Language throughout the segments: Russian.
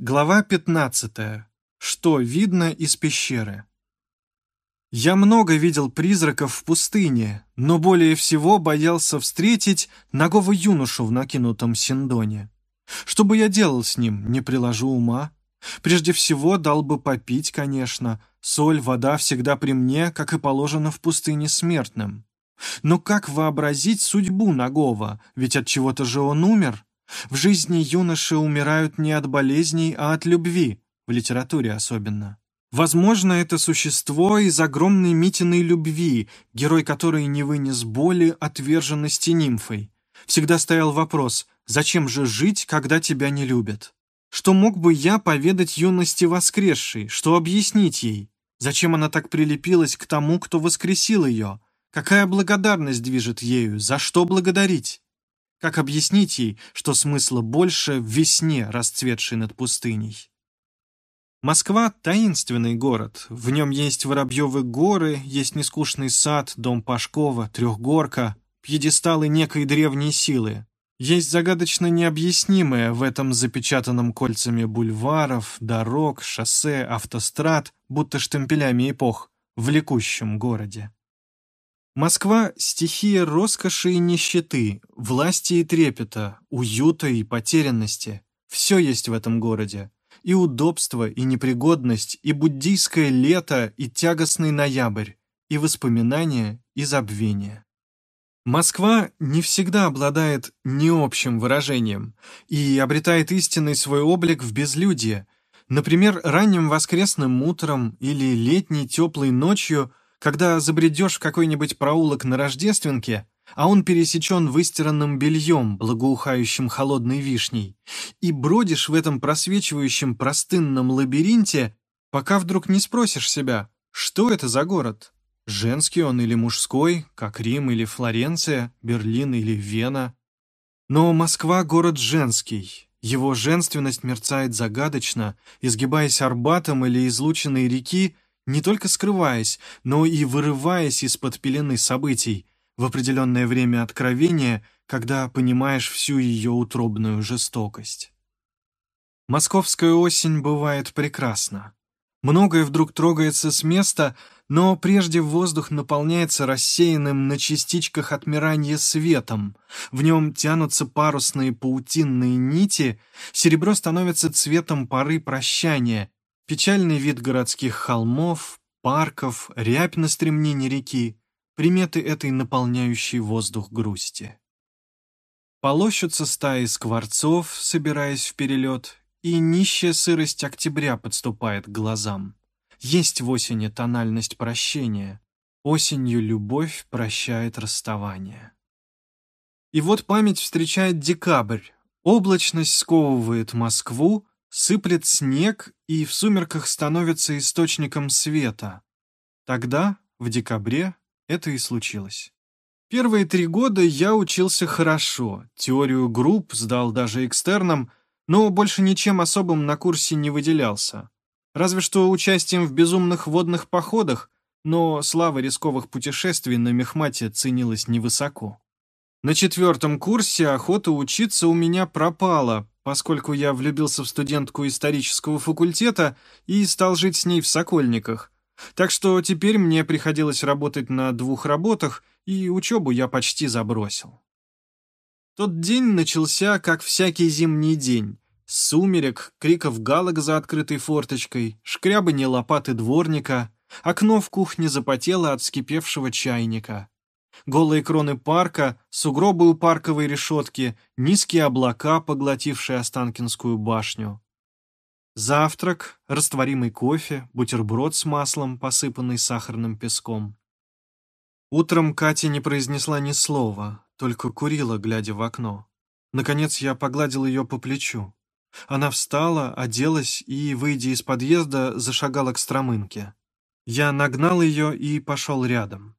Глава 15. Что видно из пещеры? Я много видел призраков в пустыне, но более всего боялся встретить ногого юношу в накинутом синдоне. Что бы я делал с ним, не приложу ума. Прежде всего дал бы попить, конечно. Соль, вода всегда при мне, как и положено в пустыне смертным. Но как вообразить судьбу Нагова, ведь от чего-то же он умер? В жизни юноши умирают не от болезней, а от любви, в литературе особенно. Возможно, это существо из огромной Митиной любви, герой которой не вынес боли отверженности нимфой. Всегда стоял вопрос, зачем же жить, когда тебя не любят? Что мог бы я поведать юности воскресшей, что объяснить ей? Зачем она так прилепилась к тому, кто воскресил ее? Какая благодарность движет ею? За что благодарить? Как объяснить ей, что смысла больше в весне, расцветшей над пустыней? Москва — таинственный город. В нем есть Воробьевы горы, есть нескучный сад, дом Пашкова, Трехгорка, пьедесталы некой древней силы. Есть загадочно необъяснимое в этом запечатанном кольцами бульваров, дорог, шоссе, автострад, будто штемпелями эпох, в влекущем городе. Москва — стихия роскоши и нищеты, власти и трепета, уюта и потерянности. Все есть в этом городе. И удобство, и непригодность, и буддийское лето, и тягостный ноябрь, и воспоминания, и забвение. Москва не всегда обладает необщим выражением и обретает истинный свой облик в безлюдье. Например, ранним воскресным утром или летней теплой ночью – когда забредешь в какой-нибудь проулок на Рождественке, а он пересечен выстиранным бельем, благоухающим холодной вишней, и бродишь в этом просвечивающем простынном лабиринте, пока вдруг не спросишь себя, что это за город? Женский он или мужской, как Рим или Флоренция, Берлин или Вена? Но Москва — город женский. Его женственность мерцает загадочно, изгибаясь Арбатом или излученной реки, не только скрываясь, но и вырываясь из-под пелены событий в определенное время откровения, когда понимаешь всю ее утробную жестокость. Московская осень бывает прекрасна. Многое вдруг трогается с места, но прежде воздух наполняется рассеянным на частичках отмирания светом. В нем тянутся парусные паутинные нити, серебро становится цветом поры прощания, Печальный вид городских холмов, парков, рябь на стремнине реки — приметы этой наполняющей воздух грусти. Полощутся стаи скворцов, собираясь в перелет, и нищая сырость октября подступает к глазам. Есть в осени тональность прощения. Осенью любовь прощает расставание. И вот память встречает декабрь. Облачность сковывает Москву, Сыплет снег и в сумерках становится источником света. Тогда, в декабре, это и случилось. Первые три года я учился хорошо, теорию групп сдал даже экстерном, но больше ничем особым на курсе не выделялся. Разве что участием в безумных водных походах, но слава рисковых путешествий на Мехмате ценилась невысоко. На четвертом курсе охота учиться у меня пропала, поскольку я влюбился в студентку исторического факультета и стал жить с ней в Сокольниках. Так что теперь мне приходилось работать на двух работах, и учебу я почти забросил. Тот день начался, как всякий зимний день. Сумерек, криков галок за открытой форточкой, шкрябанье лопаты дворника, окно в кухне запотело от вскипевшего чайника голые кроны парка, сугробы у парковой решетки, низкие облака, поглотившие Останкинскую башню. Завтрак, растворимый кофе, бутерброд с маслом, посыпанный сахарным песком. Утром Катя не произнесла ни слова, только курила, глядя в окно. Наконец я погладил ее по плечу. Она встала, оделась и, выйдя из подъезда, зашагала к Стромынке. Я нагнал ее и пошел рядом.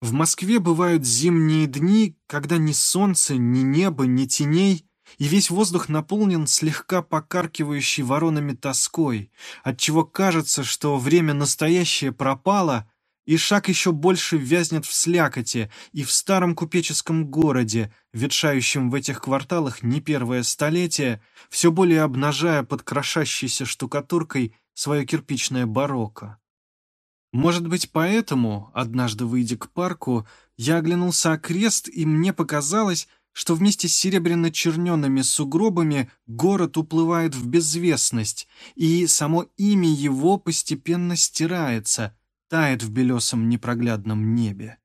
В Москве бывают зимние дни, когда ни солнца, ни неба, ни теней, и весь воздух наполнен слегка покаркивающей воронами тоской, отчего кажется, что время настоящее пропало, и шаг еще больше вязнет в слякоти и в старом купеческом городе, ветшающем в этих кварталах не первое столетие, все более обнажая под крошащейся штукатуркой свое кирпичное барокко. Может быть, поэтому, однажды выйдя к парку, я оглянулся окрест, и мне показалось, что вместе с серебряно-черненными сугробами город уплывает в безвестность, и само имя его постепенно стирается, тает в белесом непроглядном небе.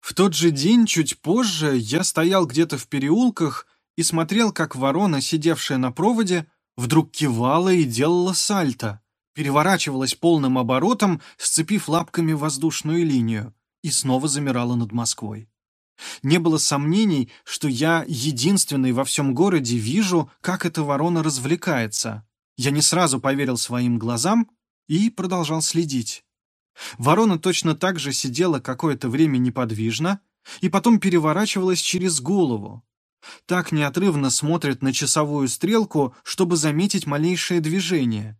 В тот же день, чуть позже, я стоял где-то в переулках и смотрел, как ворона, сидевшая на проводе, вдруг кивала и делала сальто, переворачивалась полным оборотом, сцепив лапками воздушную линию, и снова замирала над Москвой. Не было сомнений, что я единственный во всем городе вижу, как эта ворона развлекается. Я не сразу поверил своим глазам и продолжал следить. Ворона точно так же сидела какое-то время неподвижно и потом переворачивалась через голову. Так неотрывно смотрит на часовую стрелку, чтобы заметить малейшее движение.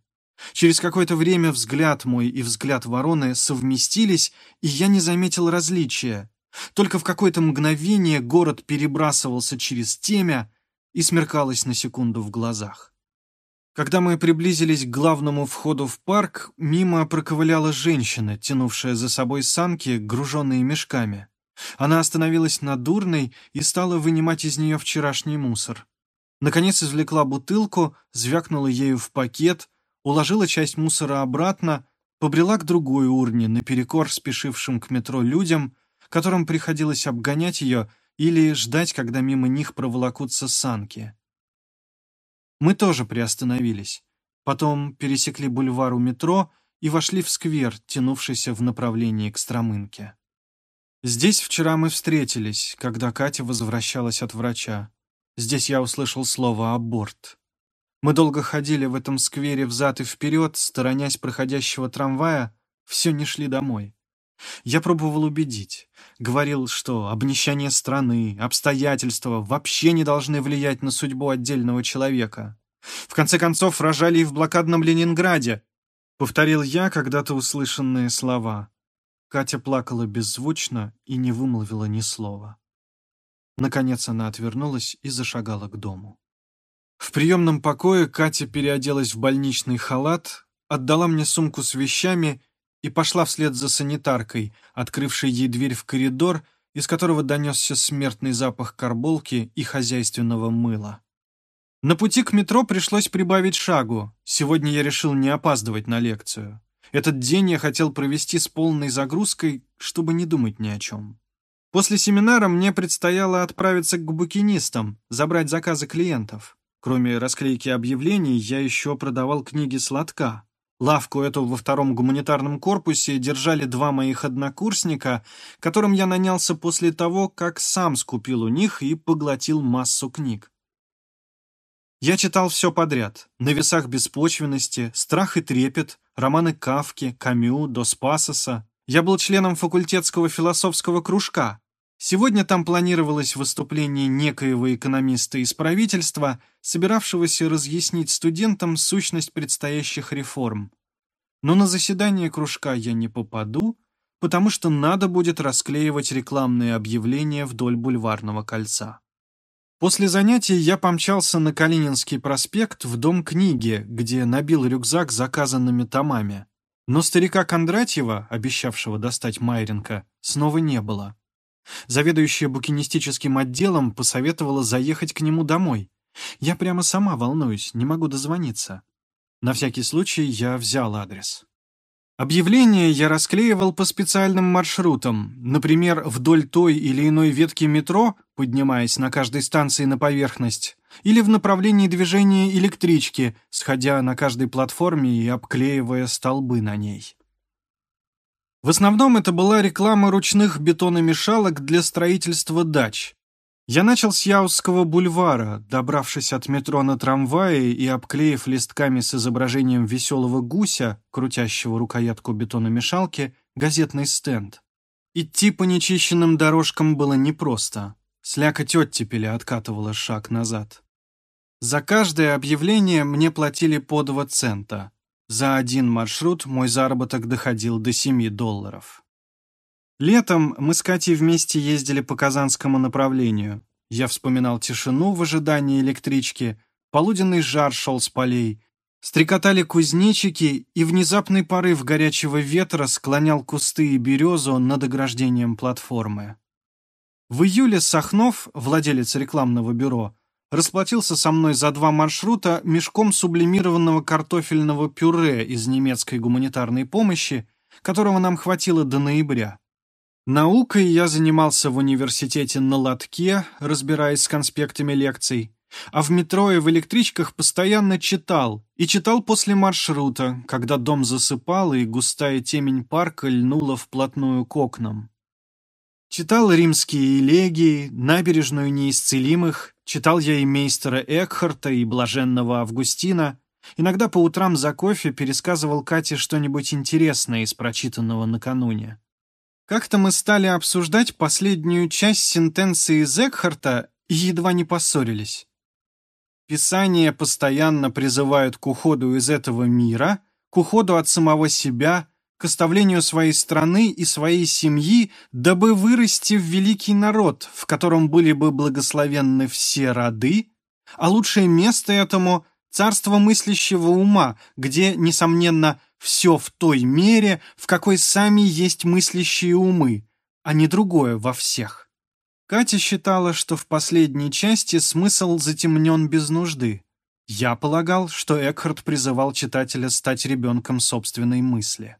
Через какое-то время взгляд мой и взгляд вороны совместились, и я не заметил различия. Только в какое-то мгновение город перебрасывался через темя и смеркалось на секунду в глазах. Когда мы приблизились к главному входу в парк, мимо проковыляла женщина, тянувшая за собой санки, груженные мешками. Она остановилась на дурной и стала вынимать из нее вчерашний мусор. Наконец извлекла бутылку, звякнула ею в пакет, уложила часть мусора обратно, побрела к другой урне, наперекор спешившим к метро людям, которым приходилось обгонять ее или ждать, когда мимо них проволокутся санки. Мы тоже приостановились. Потом пересекли бульвар у метро и вошли в сквер, тянувшийся в направлении к Стромынке. Здесь вчера мы встретились, когда Катя возвращалась от врача. Здесь я услышал слово «аборт». Мы долго ходили в этом сквере взад и вперед, сторонясь проходящего трамвая, все не шли домой. Я пробовал убедить. Говорил, что обнищание страны, обстоятельства вообще не должны влиять на судьбу отдельного человека. В конце концов, рожали и в блокадном Ленинграде. Повторил я когда-то услышанные слова. Катя плакала беззвучно и не вымолвила ни слова. Наконец она отвернулась и зашагала к дому. В приемном покое Катя переоделась в больничный халат, отдала мне сумку с вещами и пошла вслед за санитаркой, открывшей ей дверь в коридор, из которого донесся смертный запах карболки и хозяйственного мыла. На пути к метро пришлось прибавить шагу. Сегодня я решил не опаздывать на лекцию. Этот день я хотел провести с полной загрузкой, чтобы не думать ни о чем. После семинара мне предстояло отправиться к букинистам, забрать заказы клиентов. Кроме расклейки объявлений, я еще продавал книги сладка. Лавку эту во втором гуманитарном корпусе держали два моих однокурсника, которым я нанялся после того, как сам скупил у них и поглотил массу книг. Я читал все подряд. «На весах беспочвенности», «Страх и трепет», романы Кавки, Камю, Дос Пасоса. Я был членом факультетского философского кружка, Сегодня там планировалось выступление некоего экономиста из правительства, собиравшегося разъяснить студентам сущность предстоящих реформ. Но на заседание кружка я не попаду, потому что надо будет расклеивать рекламные объявления вдоль бульварного кольца. После занятий я помчался на Калининский проспект в Дом книги, где набил рюкзак заказанными томами. Но старика Кондратьева, обещавшего достать Майренко, снова не было. Заведующая букинистическим отделом посоветовала заехать к нему домой. Я прямо сама волнуюсь, не могу дозвониться. На всякий случай я взял адрес. Объявления я расклеивал по специальным маршрутам, например, вдоль той или иной ветки метро, поднимаясь на каждой станции на поверхность, или в направлении движения электрички, сходя на каждой платформе и обклеивая столбы на ней. В основном это была реклама ручных бетономешалок для строительства дач. Я начал с Яузского бульвара, добравшись от метро на трамвае и обклеив листками с изображением веселого гуся, крутящего рукоятку бетономешалки, газетный стенд. Идти по нечищенным дорожкам было непросто. Слякоть оттепели откатывала шаг назад. За каждое объявление мне платили по два цента. За один маршрут мой заработок доходил до 7 долларов. Летом мы с Катей вместе ездили по Казанскому направлению. Я вспоминал тишину в ожидании электрички, полуденный жар шел с полей, стрекотали кузнечики, и внезапный порыв горячего ветра склонял кусты и березу над ограждением платформы. В июле Сахнов, владелец рекламного бюро, расплатился со мной за два маршрута мешком сублимированного картофельного пюре из немецкой гуманитарной помощи, которого нам хватило до ноября. Наукой я занимался в университете на лотке, разбираясь с конспектами лекций, а в метро и в электричках постоянно читал, и читал после маршрута, когда дом засыпал и густая темень парка льнула вплотную к окнам. Читал римские элегии, набережную неисцелимых, читал я и мейстера Экхарта, и блаженного Августина, иногда по утрам за кофе пересказывал Кате что-нибудь интересное из прочитанного накануне. Как-то мы стали обсуждать последнюю часть сентенции Зекхарта и едва не поссорились. Писания постоянно призывают к уходу из этого мира, к уходу от самого себя, к оставлению своей страны и своей семьи, дабы вырасти в великий народ, в котором были бы благословенны все роды, а лучшее место этому — царство мыслящего ума, где, несомненно, все в той мере, в какой сами есть мыслящие умы, а не другое во всех. Катя считала, что в последней части смысл затемнен без нужды. Я полагал, что Экхард призывал читателя стать ребенком собственной мысли.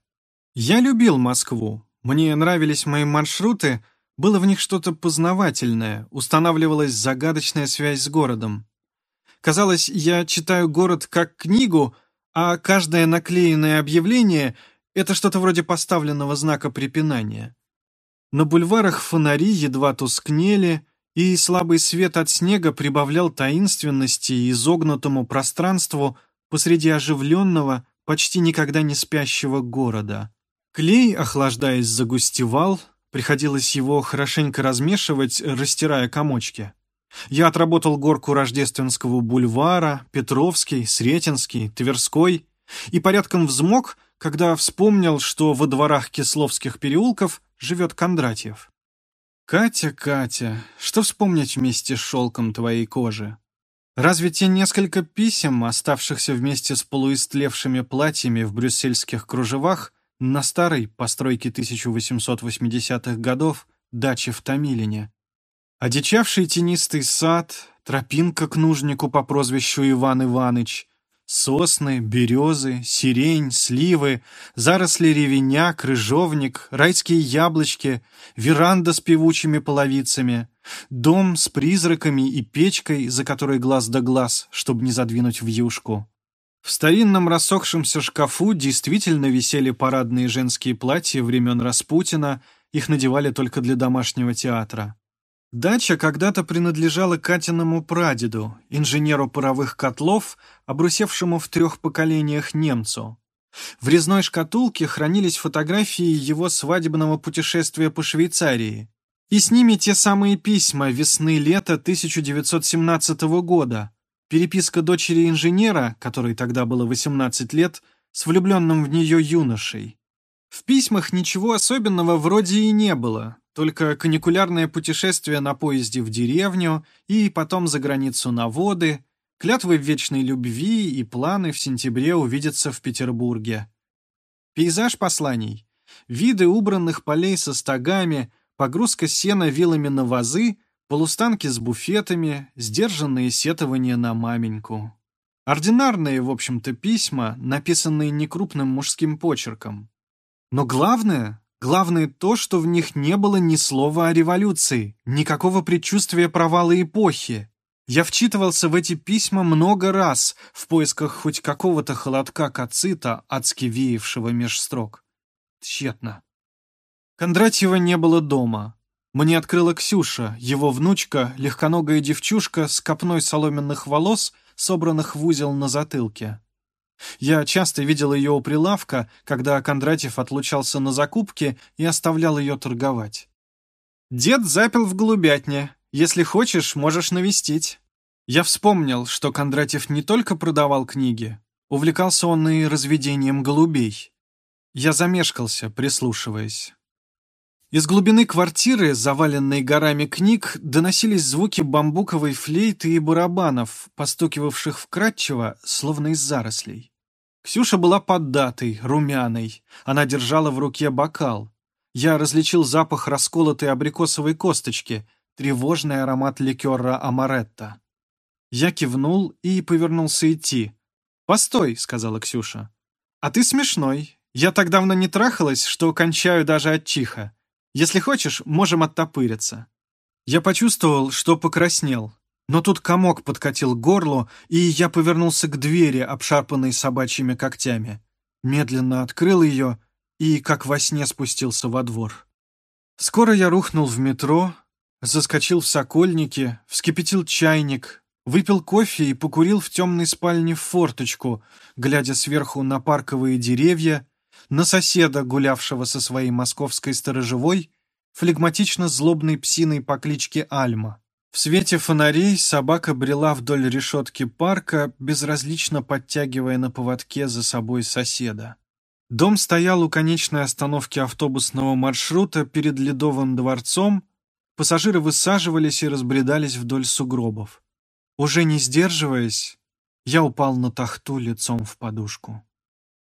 Я любил Москву. Мне нравились мои маршруты, было в них что-то познавательное, устанавливалась загадочная связь с городом. Казалось, я читаю город как книгу, а каждое наклеенное объявление — это что-то вроде поставленного знака препинания. На бульварах фонари едва тускнели, и слабый свет от снега прибавлял таинственности изогнутому пространству посреди оживленного, почти никогда не спящего города. Клей, охлаждаясь, загустевал, приходилось его хорошенько размешивать, растирая комочки. Я отработал горку Рождественского бульвара, Петровский, Сретенский, Тверской и порядком взмок, когда вспомнил, что во дворах Кисловских переулков живет Кондратьев. «Катя, Катя, что вспомнить вместе с шелком твоей кожи? Разве те несколько писем, оставшихся вместе с полуистлевшими платьями в брюссельских кружевах на старой постройке 1880-х годов даче в Томилине, Одичавший тенистый сад, тропинка к нужнику по прозвищу Иван Иваныч, сосны, березы, сирень, сливы, заросли ревеня, крыжовник, райские яблочки, веранда с певучими половицами, дом с призраками и печкой, за которой глаз да глаз, чтобы не задвинуть в юшку. В старинном рассохшемся шкафу действительно висели парадные женские платья времен Распутина, их надевали только для домашнего театра. Дача когда-то принадлежала Катиному прадеду, инженеру паровых котлов, обрусевшему в трех поколениях немцу. В резной шкатулке хранились фотографии его свадебного путешествия по Швейцарии. И с ними те самые письма весны-лета 1917 года, переписка дочери инженера, которой тогда было 18 лет, с влюбленным в нее юношей. В письмах ничего особенного вроде и не было, только каникулярное путешествие на поезде в деревню и потом за границу на воды, клятвы вечной любви и планы в сентябре увидеться в Петербурге. Пейзаж посланий. Виды убранных полей со стогами, погрузка сена вилами на вазы, полустанки с буфетами, сдержанные сетования на маменьку. Ординарные, в общем-то, письма, написанные некрупным мужским почерком. Но главное, Главное то, что в них не было ни слова о революции, никакого предчувствия провала эпохи. Я вчитывался в эти письма много раз в поисках хоть какого-то холодка кацита, адски веявшего меж строк. Тщетно. Кондратьева не было дома. Мне открыла Ксюша, его внучка, легконогая девчушка с копной соломенных волос, собранных в узел на затылке. Я часто видел ее у прилавка, когда Кондратьев отлучался на закупки и оставлял ее торговать. «Дед запил в голубятне. Если хочешь, можешь навестить». Я вспомнил, что Кондратьев не только продавал книги, увлекался он и разведением голубей. Я замешкался, прислушиваясь. Из глубины квартиры, заваленной горами книг, доносились звуки бамбуковой флейты и барабанов, постукивавших вкрадчиво, словно из зарослей. Ксюша была поддатой, румяной. Она держала в руке бокал. Я различил запах расколотой абрикосовой косточки, тревожный аромат ликера амаретта. Я кивнул и повернулся идти. «Постой», — сказала Ксюша. «А ты смешной. Я так давно не трахалась, что кончаю даже от чиха. Если хочешь, можем оттопыриться». Я почувствовал, что покраснел. Но тут комок подкатил к горлу, и я повернулся к двери, обшарпанной собачьими когтями. Медленно открыл ее и, как во сне, спустился во двор. Скоро я рухнул в метро, заскочил в Сокольники, вскипятил чайник, выпил кофе и покурил в темной спальне форточку, глядя сверху на парковые деревья, на соседа, гулявшего со своей московской сторожевой, флегматично злобной псиной по кличке Альма. В свете фонарей собака брела вдоль решетки парка, безразлично подтягивая на поводке за собой соседа. Дом стоял у конечной остановки автобусного маршрута перед Ледовым дворцом, пассажиры высаживались и разбредались вдоль сугробов. Уже не сдерживаясь, я упал на тахту лицом в подушку.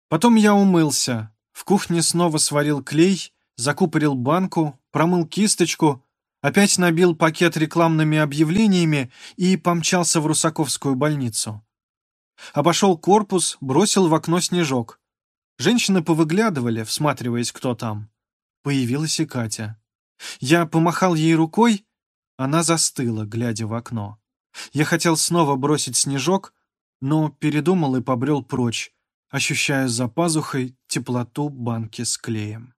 Потом я умылся, в кухне снова сварил клей, закупорил банку, промыл кисточку, опять набил пакет рекламными объявлениями и помчался в Русаковскую больницу. Обошел корпус, бросил в окно снежок. Женщины повыглядывали, всматриваясь, кто там. Появилась и Катя. Я помахал ей рукой, она застыла, глядя в окно. Я хотел снова бросить снежок, но передумал и побрел прочь, ощущая за пазухой теплоту банки с клеем.